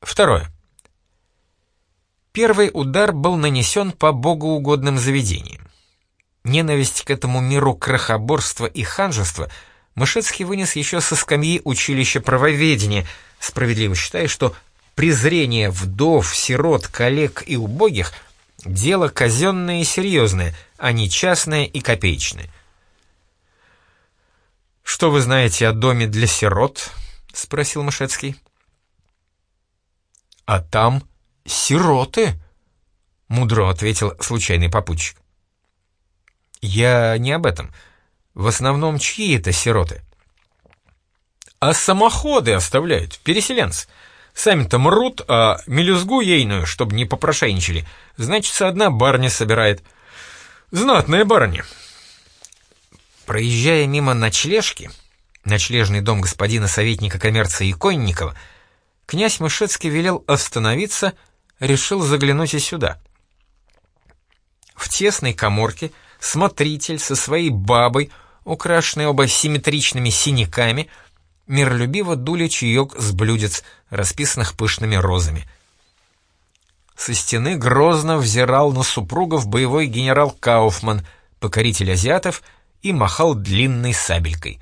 Второе. Первый удар был нанесен по богоугодным заведениям. Ненависть к этому миру крохоборства и ханжества Мышецкий вынес еще со скамьи училища правоведения, справедливо считая, что презрение вдов, сирот, коллег и убогих — дело казенное и серьезное, а не частное и копеечное. «Что вы знаете о доме для сирот?» — спросил Мышецкий. «А там сироты», — мудро ответил случайный попутчик. «Я не об этом. В основном чьи это сироты?» «А самоходы оставляют, переселенцы. Сами-то мрут, а мелюзгу ейную, чтобы не попрошайничали, значится, одна барня собирает. Знатная барня». Проезжая мимо ночлежки, ночлежный дом господина советника коммерции Иконникова, князь Мышецкий велел остановиться, решил заглянуть и сюда. В тесной коморке — смотритель со своей бабой, украшенной оба симметричными синяками, миролюбиво дули чаек с блюдец, расписанных пышными розами. Со стены грозно взирал на супругов боевой генерал Кауфман, покоритель азиатов, и махал длинной сабелькой.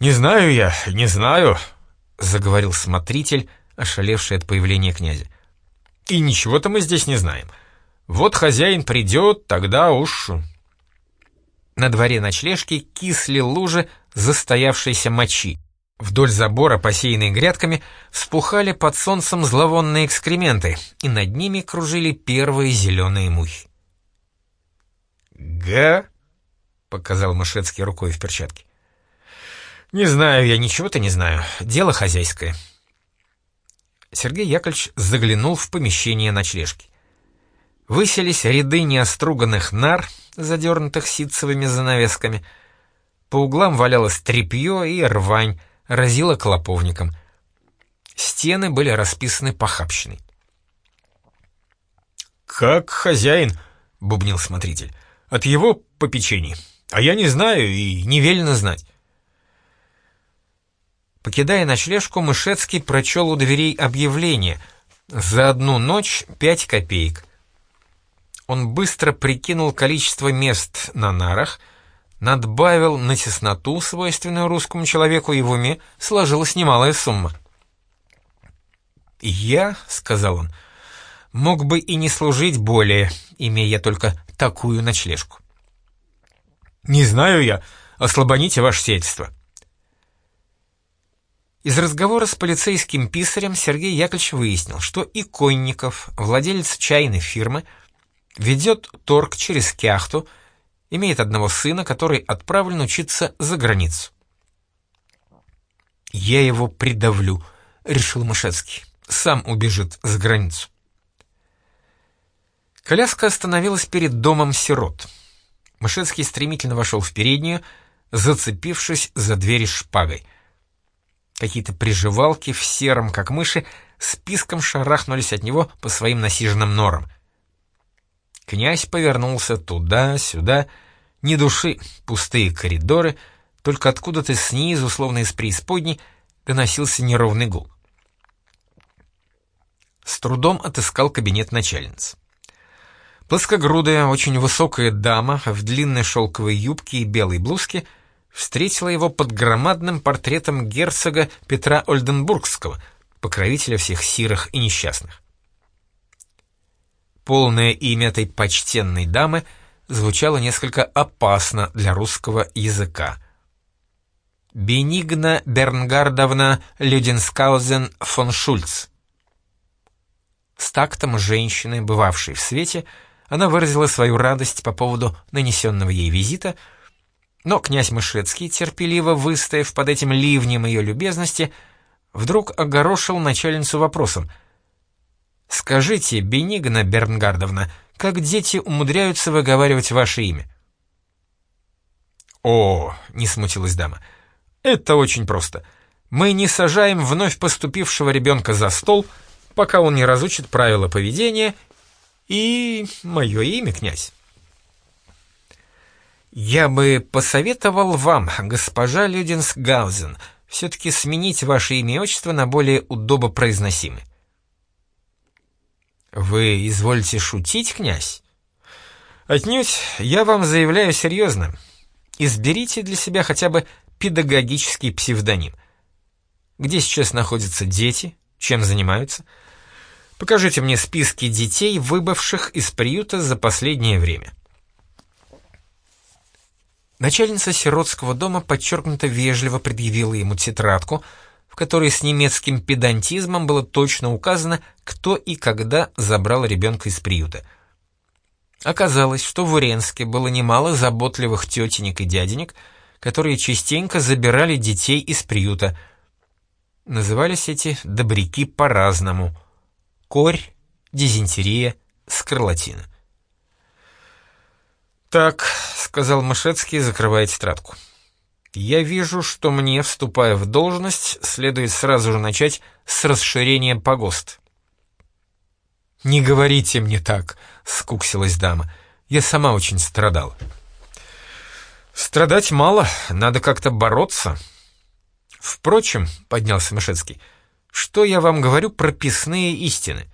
«Не знаю я, не знаю», — заговорил смотритель, ошалевший от появления князя. «И ничего-то мы здесь не знаем. Вот хозяин придет, тогда уж...» На дворе ночлежки кисли лужи застоявшейся мочи. Вдоль забора, посеянной грядками, вспухали под солнцем зловонные экскременты, и над ними кружили первые зеленые мухи. «Га?» — показал Мышецкий рукой в перчатке. «Не знаю я, ничего-то не знаю. Дело хозяйское». Сергей Яковлевич заглянул в помещение ночлежки. Выселись ряды неоструганных нар, задернутых ситцевыми занавесками. По углам валялось тряпье и рвань, разило клоповником. Стены были расписаны похабщиной. «Как хозяин», — бубнил смотритель, — «от его попечений. А я не знаю и не велено знать». Покидая ночлежку, Мышецкий прочел у дверей объявление «За одну ночь пять копеек». Он быстро прикинул количество мест на нарах, надбавил на тесноту, свойственную русскому человеку, и в уме сложилась немалая сумма. «Я», — сказал он, — «мог бы и не служить более, имея только такую ночлежку». «Не знаю я, ослабоните ваше сельство». Из разговора с полицейским писарем Сергей Яковлевич выяснил, что Иконников, владелец чайной фирмы, — ведет торг через Кяхту, имеет одного сына, который отправлен учиться за границу. «Я его придавлю», — решил Мышецкий. «Сам убежит за границу». Коляска остановилась перед домом сирот. Мышецкий стремительно вошел в переднюю, зацепившись за двери шпагой. Какие-то приживалки в сером, как мыши, списком шарахнулись от него по своим насиженным норам — Князь повернулся туда-сюда, ни души, пустые коридоры, только откуда-то снизу, словно из преисподней, доносился неровный гул. С трудом отыскал кабинет начальницы. Плоскогрудая, очень высокая дама в длинной шелковой юбке и белой блузке встретила его под громадным портретом герцога Петра Ольденбургского, покровителя всех сирых и несчастных. Полное имя этой почтенной дамы звучало несколько опасно для русского языка. Бенигна Бернгардовна Люденскаузен фон Шульц. С тактом женщины, бывавшей в свете, она выразила свою радость по поводу нанесенного ей визита, но князь Мышецкий, терпеливо выстояв под этим ливнем ее любезности, вдруг огорошил начальницу вопросом — Скажите, Бенигна Бернгардовна, как дети умудряются выговаривать ваше имя?» «О!» — не смутилась дама. «Это очень просто. Мы не сажаем вновь поступившего ребенка за стол, пока он не разучит правила поведения, и мое имя, князь». «Я бы посоветовал вам, госпожа Людинсгаузен, все-таки сменить ваше имя и отчество на более удобопроизносимое. «Вы изволите шутить, князь?» «Отнюдь, я вам заявляю серьезно. Изберите для себя хотя бы педагогический псевдоним. Где сейчас находятся дети? Чем занимаются? Покажите мне списки детей, выбывших из приюта за последнее время». Начальница сиротского дома подчеркнуто вежливо предъявила ему тетрадку — в которой с немецким педантизмом было точно указано, кто и когда забрал ребенка из приюта. Оказалось, что в Уренске было немало заботливых тетенек и дяденек, которые частенько забирали детей из приюта. Назывались эти добряки по-разному. Корь, дизентерия, скарлатина. «Так», — сказал Мышецкий, закрывая тетрадку. Я вижу, что мне, вступая в должность, следует сразу же начать с расширения погост. «Не говорите мне так», — скуксилась дама. «Я сама очень страдала». «Страдать мало, надо как-то бороться». «Впрочем», — поднялся Мышецкий, — «что я вам говорю прописные истины?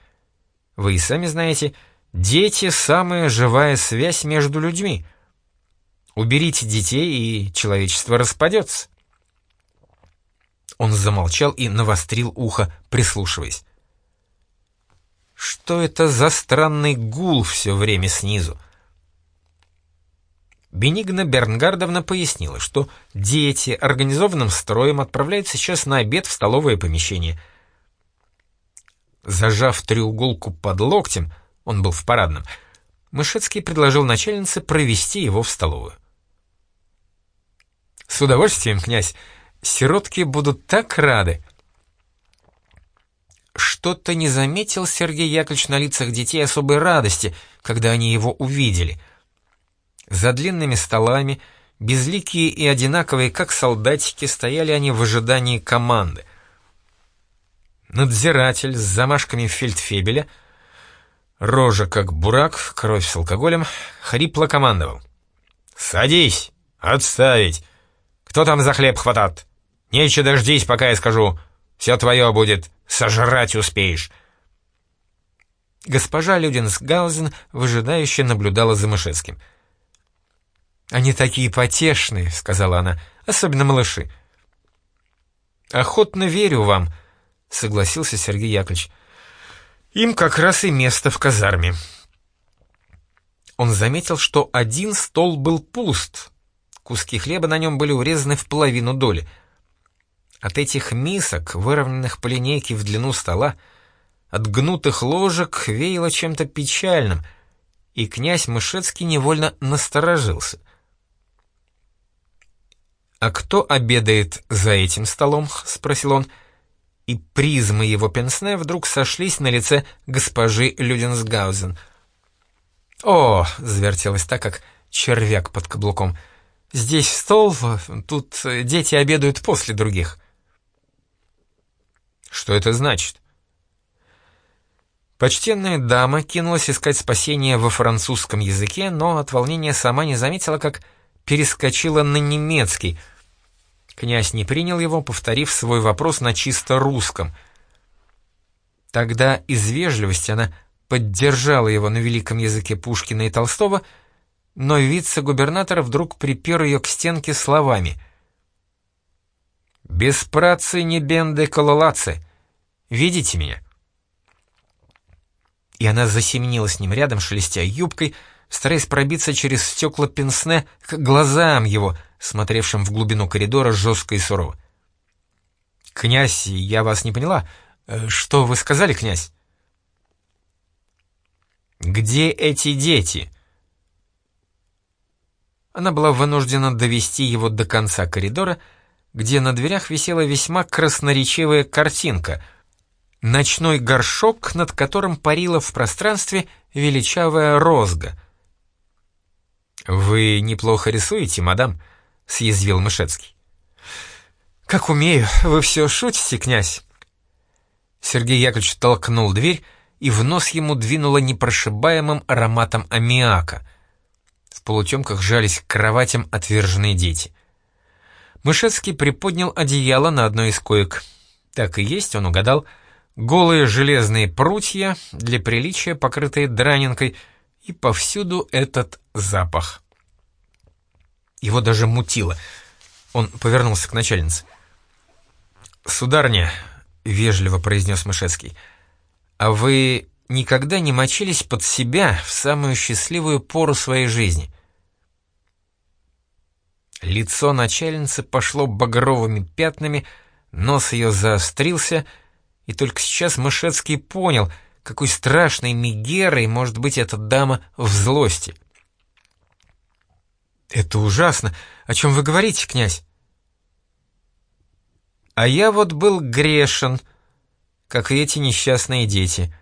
Вы и сами знаете, дети — самая живая связь между людьми». Уберите детей, и человечество распадется. Он замолчал и навострил ухо, прислушиваясь. Что это за странный гул все время снизу? Бенигна Бернгардовна пояснила, что дети организованным строем отправляются сейчас на обед в столовое помещение. Зажав треуголку под локтем, он был в парадном, Мышецкий предложил начальнице провести его в столовую. «С удовольствием, князь. Сиротки будут так рады». Что-то не заметил Сергей Яковлевич на лицах детей особой радости, когда они его увидели. За длинными столами, безликие и одинаковые, как солдатики, стояли они в ожидании команды. Надзиратель с замашками фельдфебеля, рожа как бурак, кровь с алкоголем, хрипло командовал. «Садись! Отставить! Кто там за хлеб хватат? Нече дождись, пока я скажу. Все твое будет, сожрать успеешь». Госпожа Людинсгаузен выжидающе наблюдала за Мышецким. «Они такие потешные», — сказала она, — «особенно малыши». «Охотно верю вам», — согласился Сергей Яковлевич. «Им как раз и место в казарме». Он заметил, что один стол был пуст, Куски хлеба на нем были урезаны в половину доли. От этих мисок, выровненных по линейке в длину стола, от гнутых ложек веяло чем-то печальным, и князь Мышецкий невольно насторожился. «А кто обедает за этим столом?» — спросил он, и призмы его пенсне вдруг сошлись на лице госпожи Люденсгаузен. «О!» — завертелось так, как червяк под каблуком — Здесь стол, тут дети обедают после других. Что это значит? Почтенная дама кинулась искать спасения во французском языке, но от волнения сама не заметила, как перескочила на немецкий. Князь не принял его, повторив свой вопрос на чисто русском. Тогда из вежливости она поддержала его на великом языке Пушкина и Толстого — но вице-губернатор вдруг припер ее к стенке словами. «Без працы не бенды кололацы. Видите меня?» И она засеменила с ним рядом, шелестя юбкой, стараясь пробиться через стекла пенсне к глазам его, смотревшим в глубину коридора жестко и сурово. «Князь, я вас не поняла. Э, что вы сказали, князь?» «Где эти дети?» она была вынуждена довести его до конца коридора, где на дверях висела весьма красноречивая картинка — ночной горшок, над которым парила в пространстве величавая розга. «Вы неплохо рисуете, мадам», — съязвил Мышецкий. «Как умею, вы все шутите, князь?» Сергей Яковлевич толкнул дверь, и в нос ему двинуло непрошибаемым ароматом аммиака — в полутемках жались к кроватям отверженные дети. Мышецкий приподнял одеяло на одной из коек. Так и есть, он угадал. Голые железные прутья, для приличия покрытые дранинкой, и повсюду этот запах. Его даже мутило. Он повернулся к начальнице. «Сударня», — вежливо произнес Мышецкий, — «а вы никогда не мочились под себя в самую счастливую пору своей жизни?» Лицо начальницы пошло багровыми пятнами, нос ее заострился, и только сейчас Мышецкий понял, какой страшной мигерой может быть эта дама в злости. «Это ужасно! О чем вы говорите, князь?» А я вот был грешен, как и эти несчастные дети.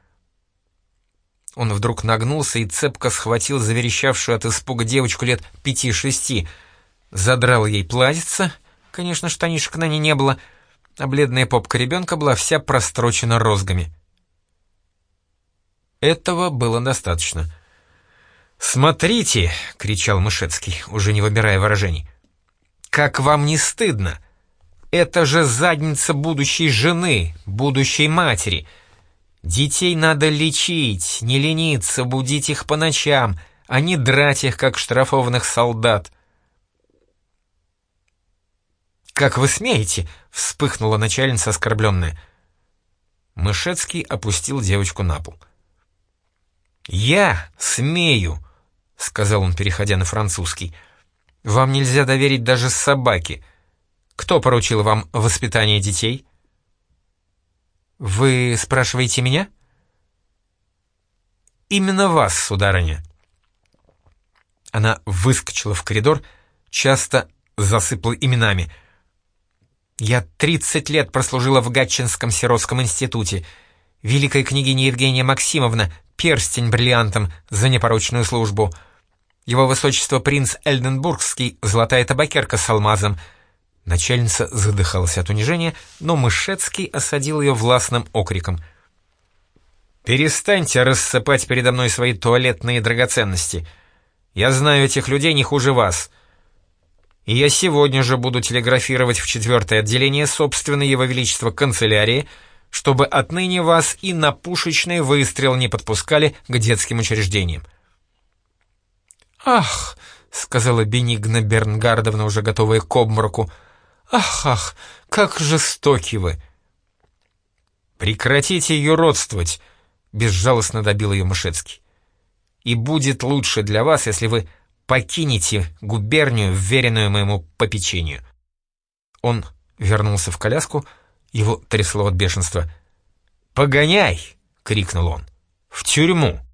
Он вдруг нагнулся и цепко схватил заверещавшую от испуга девочку лет пяти-шести, задрал ей платьице, конечно, штанишек на ней не было, а бледная попка ребенка была вся прострочена розгами. Этого было достаточно. «Смотрите!» — кричал Мышецкий, уже не выбирая выражений. «Как вам не стыдно? Это же задница будущей жены, будущей матери. Детей надо лечить, не лениться, будить их по ночам, а не драть их, как штрафованных солдат. «Как вы смеете?» — вспыхнула начальница оскорбленная. Мышецкий опустил девочку на пол. «Я смею», — сказал он, переходя на французский. «Вам нельзя доверить даже собаке». Кто поручил вам воспитание детей?» «Вы спрашиваете меня?» «Именно вас, сударыня». Она выскочила в коридор, часто засыпала именами. «Я тридцать лет прослужила в Гатчинском сиротском институте. Великая княгиня Евгения Максимовна, перстень бриллиантом за непорочную службу. Его высочество принц Эльденбургский, золотая табакерка с алмазом — Начальница задыхалась от унижения, но Мышецкий осадил ее властным окриком. «Перестаньте рассыпать передо мной свои туалетные драгоценности. Я знаю этих людей не хуже вас. И я сегодня же буду телеграфировать в четвертое отделение собственной Его Величества канцелярии, чтобы отныне вас и на пушечный выстрел не подпускали к детским учреждениям». «Ах!» — сказала Бенигна Бернгардовна, уже готовая к обмороку — Ах, ах, как жестоки вы!» «Прекратите ее родствовать!» — безжалостно добил ее Мышецкий. «И будет лучше для вас, если вы покинете губернию, вверенную моему попечению». Он вернулся в коляску, его трясло от бешенства. «Погоняй!» — крикнул он. «В тюрьму!»